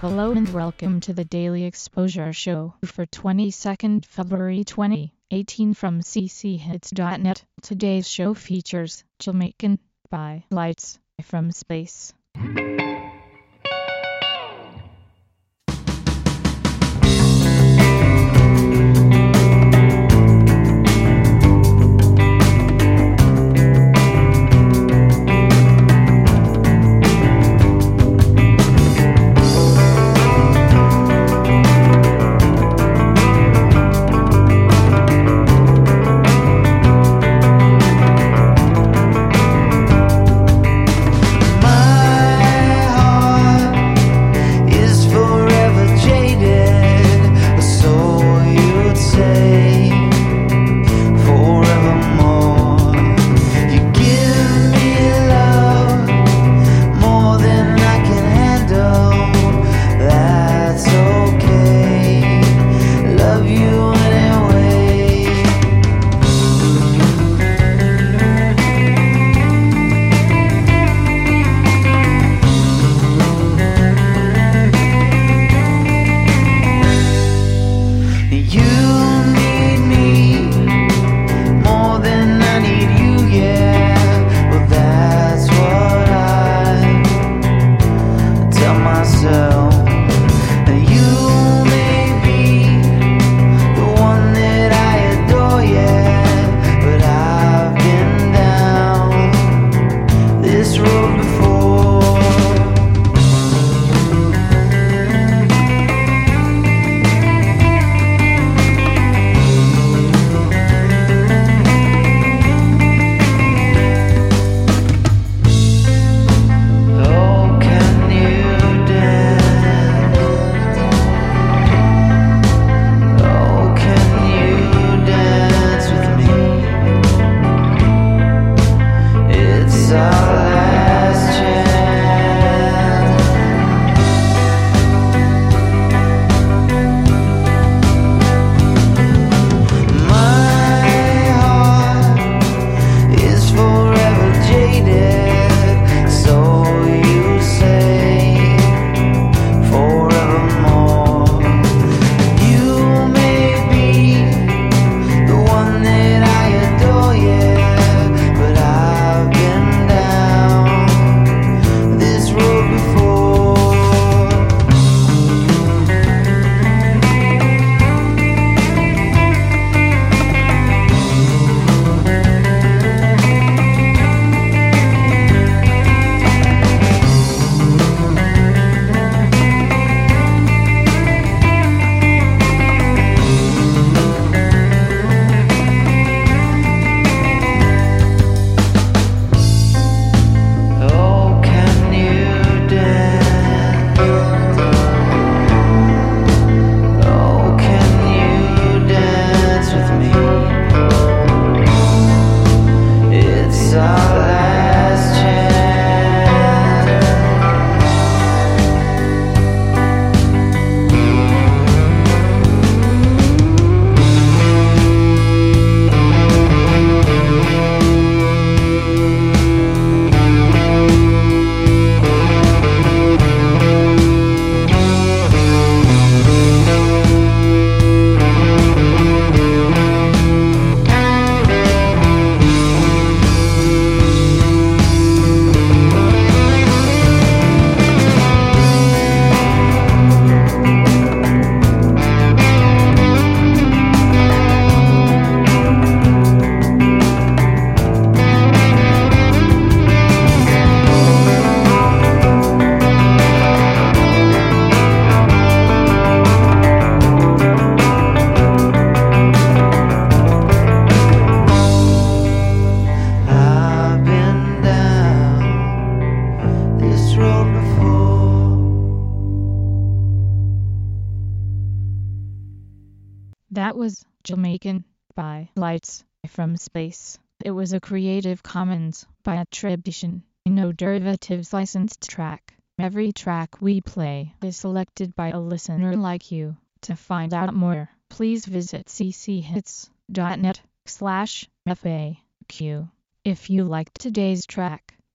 Hello and welcome to the Daily Exposure Show for 22nd February 2018 from cchits.net. Today's show features Jamaican by Lights from Space. That was Jamaican by Lights from Space. It was a Creative Commons by attribution, no derivatives licensed track. Every track we play is selected by a listener like you. To find out more, please visit cchits.net slash FAQ. If you liked today's track,